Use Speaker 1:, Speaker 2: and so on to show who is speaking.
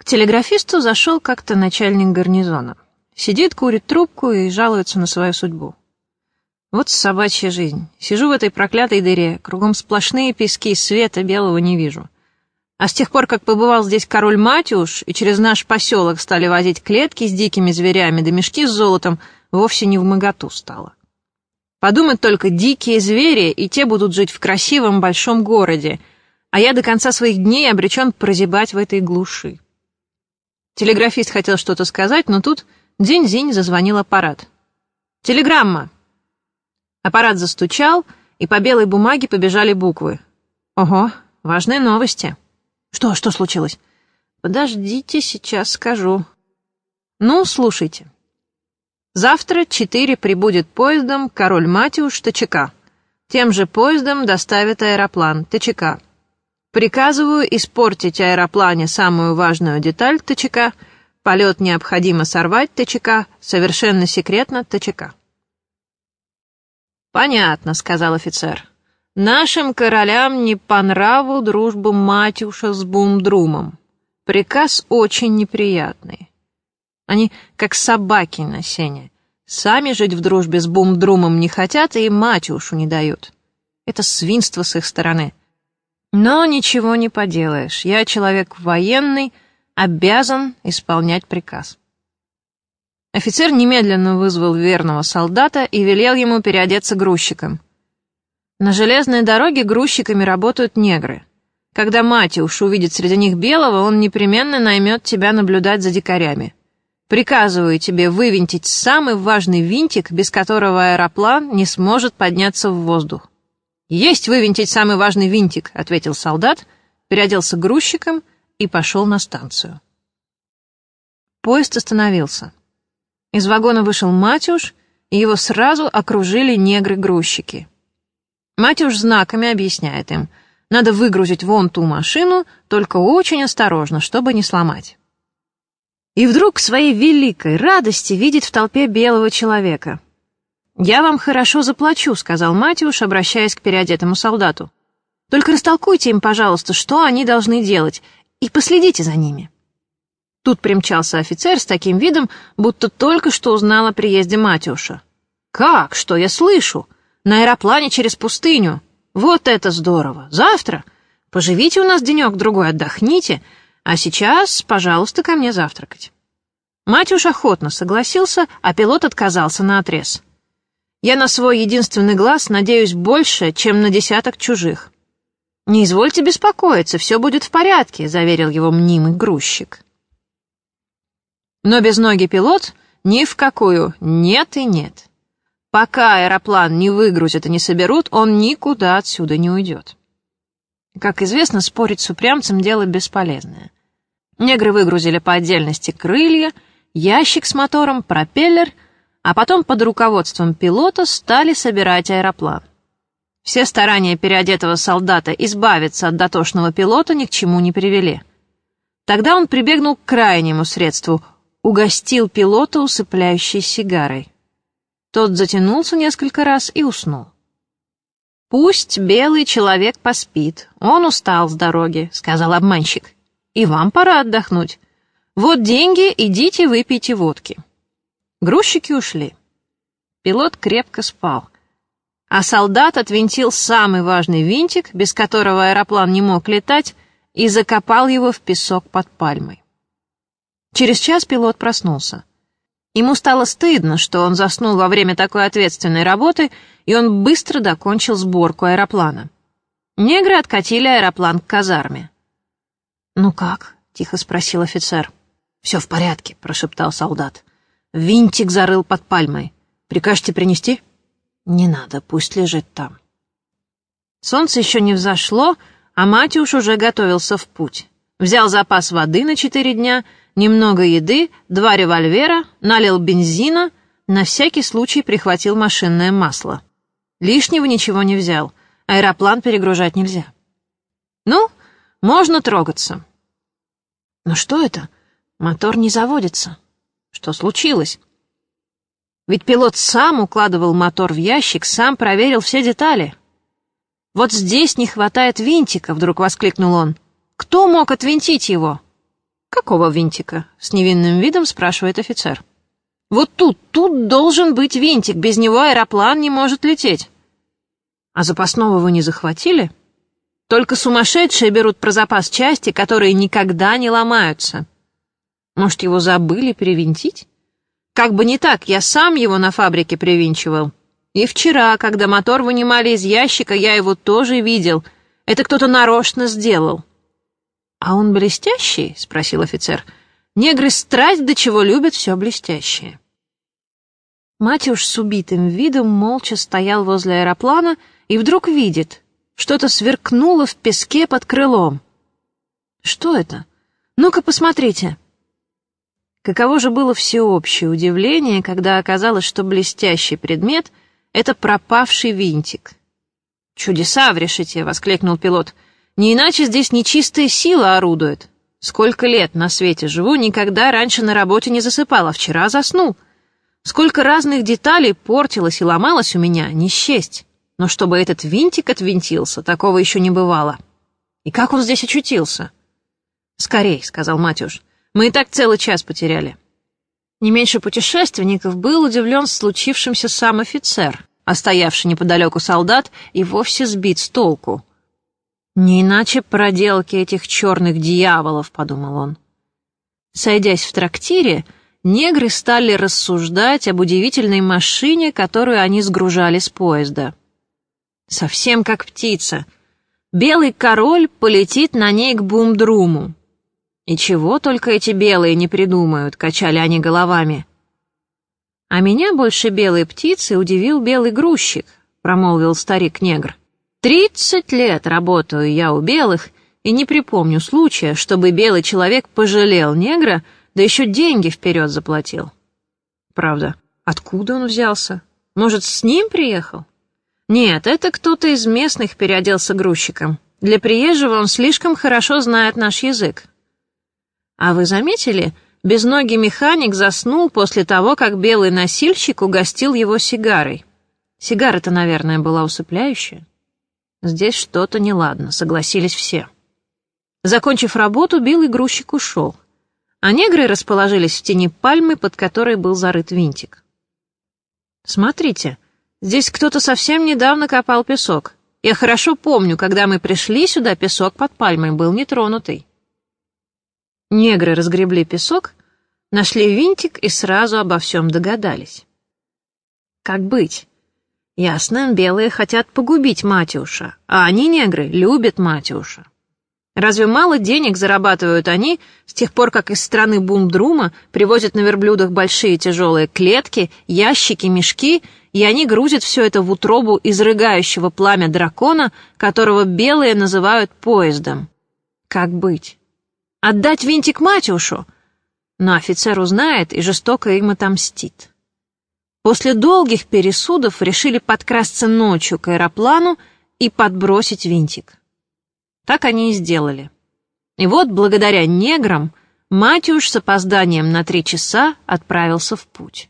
Speaker 1: К телеграфисту зашел как-то начальник гарнизона. Сидит, курит трубку и жалуется на свою судьбу. Вот собачья жизнь. Сижу в этой проклятой дыре, кругом сплошные пески, света белого не вижу. А с тех пор, как побывал здесь король Матюш, и через наш поселок стали возить клетки с дикими зверями, да мешки с золотом, вовсе не в моготу стало. Подумать только, дикие звери, и те будут жить в красивом большом городе, а я до конца своих дней обречен прозябать в этой глуши. Телеграфист хотел что-то сказать, но тут день-зинь зазвонил аппарат. «Телеграмма!» Аппарат застучал, и по белой бумаге побежали буквы. «Ого, важные новости!» «Что, что случилось?» «Подождите, сейчас скажу». «Ну, слушайте. Завтра четыре прибудет поездом король Матиуш ТЧК. Тем же поездом доставят аэроплан ТЧК. Приказываю испортить аэроплане самую важную деталь ТЧК. Полет необходимо сорвать ТЧК. Совершенно секретно ТЧК. «Понятно», — сказал офицер. «Нашим королям не по нраву дружбу Матюша с Бумдрумом. Приказ очень неприятный. Они как собаки на сене. Сами жить в дружбе с Бумдрумом не хотят и Матюшу не дают. Это свинство с их стороны». Но ничего не поделаешь. Я человек военный, обязан исполнять приказ. Офицер немедленно вызвал верного солдата и велел ему переодеться грузчиком. На железной дороге грузчиками работают негры. Когда Матюш увидит среди них белого, он непременно наймет тебя наблюдать за дикарями. Приказываю тебе вывинтить самый важный винтик, без которого аэроплан не сможет подняться в воздух. «Есть вывинтить самый важный винтик», — ответил солдат, переоделся грузчиком и пошел на станцию. Поезд остановился. Из вагона вышел Матюш, и его сразу окружили негры-грузчики. Матюш знаками объясняет им, надо выгрузить вон ту машину, только очень осторожно, чтобы не сломать. И вдруг к своей великой радости видит в толпе белого человека — «Я вам хорошо заплачу», — сказал Матюш, обращаясь к переодетому солдату. «Только растолкуйте им, пожалуйста, что они должны делать, и последите за ними». Тут примчался офицер с таким видом, будто только что узнал о приезде Матюша. «Как? Что я слышу? На аэроплане через пустыню. Вот это здорово! Завтра? Поживите у нас денек-другой, отдохните, а сейчас, пожалуйста, ко мне завтракать». Матюш охотно согласился, а пилот отказался на отрез. Я на свой единственный глаз надеюсь больше, чем на десяток чужих. «Не извольте беспокоиться, все будет в порядке», — заверил его мнимый грузчик. Но без ноги пилот ни в какую нет и нет. Пока аэроплан не выгрузят и не соберут, он никуда отсюда не уйдет. Как известно, спорить с упрямцем — дело бесполезное. Негры выгрузили по отдельности крылья, ящик с мотором, пропеллер — а потом под руководством пилота стали собирать аэроплан. Все старания переодетого солдата избавиться от дотошного пилота ни к чему не привели. Тогда он прибегнул к крайнему средству — угостил пилота усыпляющей сигарой. Тот затянулся несколько раз и уснул. «Пусть белый человек поспит, он устал с дороги», — сказал обманщик. «И вам пора отдохнуть. Вот деньги, идите выпейте водки». Грузчики ушли. Пилот крепко спал. А солдат отвинтил самый важный винтик, без которого аэроплан не мог летать, и закопал его в песок под пальмой. Через час пилот проснулся. Ему стало стыдно, что он заснул во время такой ответственной работы, и он быстро докончил сборку аэроплана. Негры откатили аэроплан к казарме. «Ну как?» — тихо спросил офицер. «Все в порядке», — прошептал солдат. Винтик зарыл под пальмой. Прикажете принести? Не надо, пусть лежит там. Солнце еще не взошло, а Матюш уже готовился в путь. Взял запас воды на четыре дня, немного еды, два револьвера, налил бензина, на всякий случай прихватил машинное масло. Лишнего ничего не взял, аэроплан перегружать нельзя. Ну, можно трогаться. Но что это? Мотор не заводится. Что случилось? Ведь пилот сам укладывал мотор в ящик, сам проверил все детали. «Вот здесь не хватает винтика», — вдруг воскликнул он. «Кто мог отвинтить его?» «Какого винтика?» — с невинным видом спрашивает офицер. «Вот тут, тут должен быть винтик, без него аэроплан не может лететь». «А запасного вы не захватили?» «Только сумасшедшие берут про запас части, которые никогда не ломаются». «Может, его забыли привинтить?» «Как бы не так, я сам его на фабрике привинчивал. И вчера, когда мотор вынимали из ящика, я его тоже видел. Это кто-то нарочно сделал». «А он блестящий?» — спросил офицер. «Негры страсть до чего любят все блестящее». Матюш с убитым видом молча стоял возле аэроплана и вдруг видит, что-то сверкнуло в песке под крылом. «Что это? Ну-ка, посмотрите!» Каково же было всеобщее удивление, когда оказалось, что блестящий предмет — это пропавший винтик. «Чудеса в решете!» — воскликнул пилот — не иначе здесь нечистая сила орудует. Сколько лет на свете живу, никогда раньше на работе не засыпал, а вчера заснул. Сколько разных деталей портилось и ломалось у меня, не счесть. Но чтобы этот винтик отвинтился, такого еще не бывало. И как он здесь очутился? «Скорей», — сказал Матюш, — «мы и так целый час потеряли». Не меньше путешественников был удивлен случившимся сам офицер, а стоявший неподалеку солдат и вовсе сбит с толку. «Не иначе проделки этих черных дьяволов», — подумал он. Сойдясь в трактире, негры стали рассуждать об удивительной машине, которую они сгружали с поезда. Совсем как птица. Белый король полетит на ней к Бумдруму. И чего только эти белые не придумают, качали они головами. А меня больше белой птицы удивил белый грузчик, промолвил старик-негр. Тридцать лет работаю я у белых, и не припомню случая, чтобы белый человек пожалел негра, да еще деньги вперед заплатил. Правда, откуда он взялся? Может, с ним приехал? Нет, это кто-то из местных переоделся грузчиком. Для приезжего он слишком хорошо знает наш язык. А вы заметили, безногий механик заснул после того, как белый носильщик угостил его сигарой. Сигара-то, наверное, была усыпляющая. Здесь что-то неладно, согласились все. Закончив работу, белый грузчик ушел, а негры расположились в тени пальмы, под которой был зарыт винтик. «Смотрите, здесь кто-то совсем недавно копал песок. Я хорошо помню, когда мы пришли сюда, песок под пальмой был нетронутый». Негры разгребли песок, нашли винтик и сразу обо всем догадались. Как быть? Ясно, белые хотят погубить Матюша, а они, негры, любят Матюша. Разве мало денег зарабатывают они с тех пор, как из страны Бумдрума привозят на верблюдах большие тяжелые клетки, ящики, мешки, и они грузят все это в утробу изрыгающего пламя дракона, которого белые называют поездом? Как быть? Отдать винтик Матюшу? Но офицер узнает и жестоко им отомстит. После долгих пересудов решили подкрасться ночью к аэроплану и подбросить винтик. Так они и сделали. И вот, благодаря неграм, Матюш с опозданием на три часа отправился в путь.